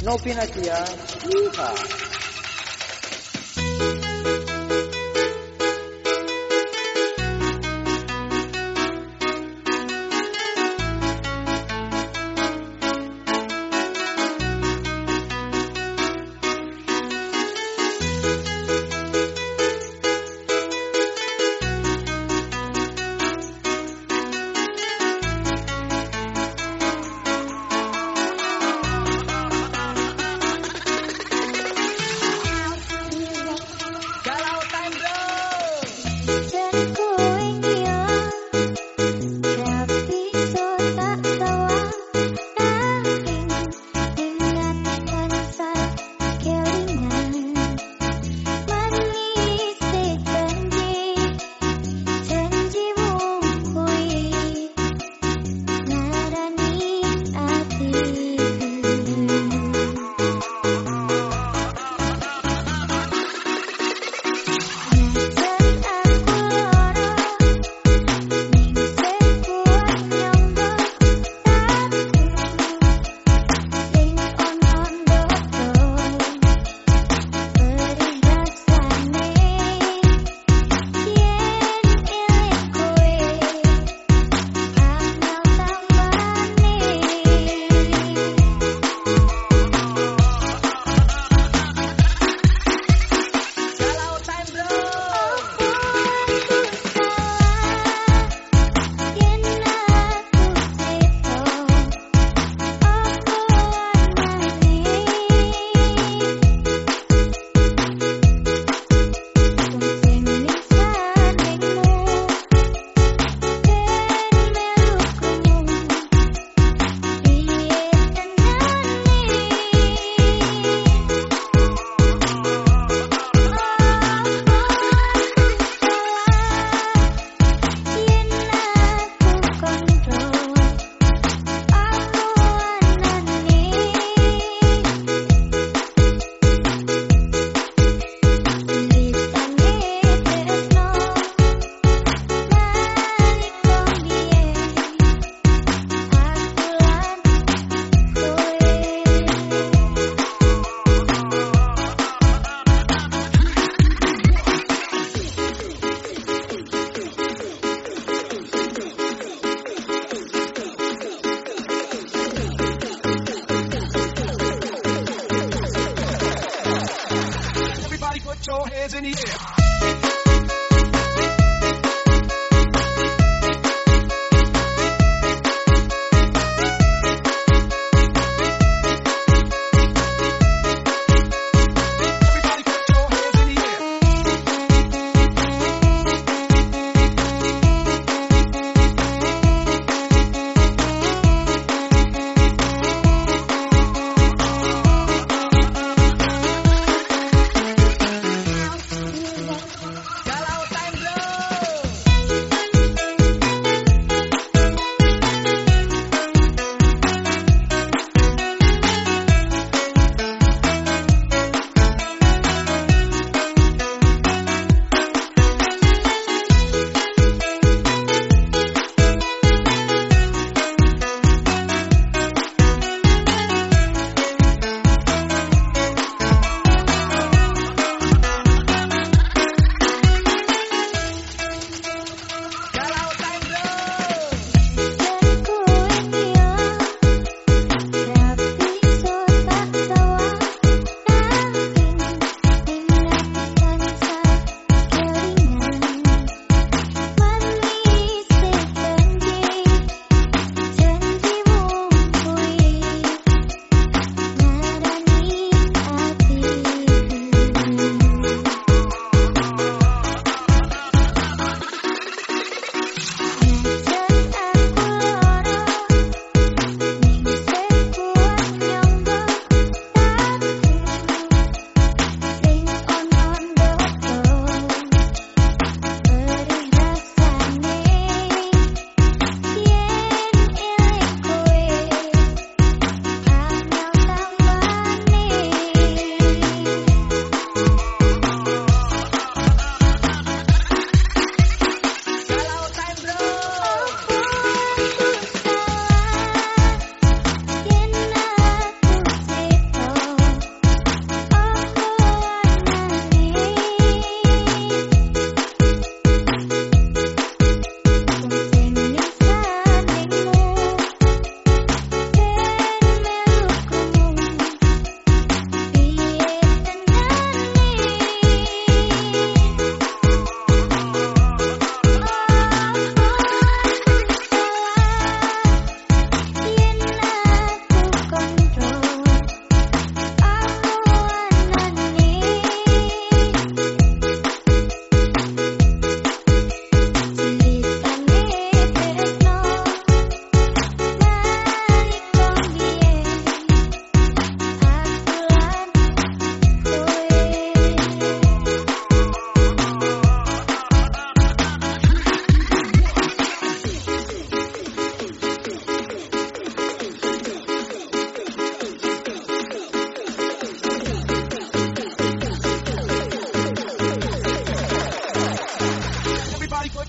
Novinasia. Yeehaw. Thank you.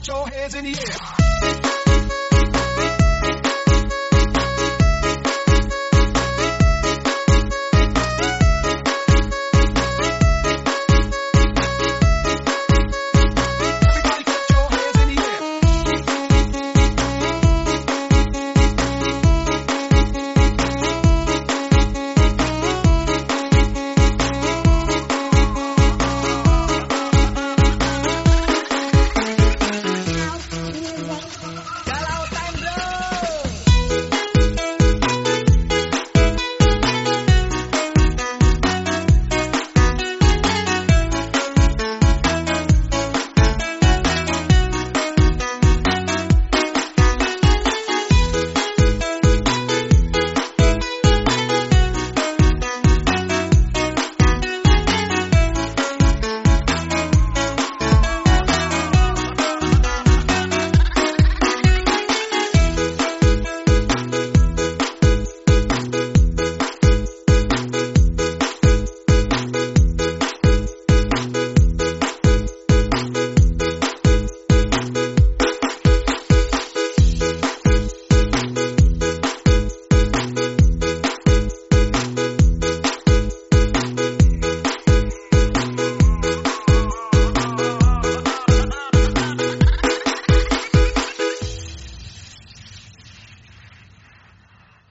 your hands in the air.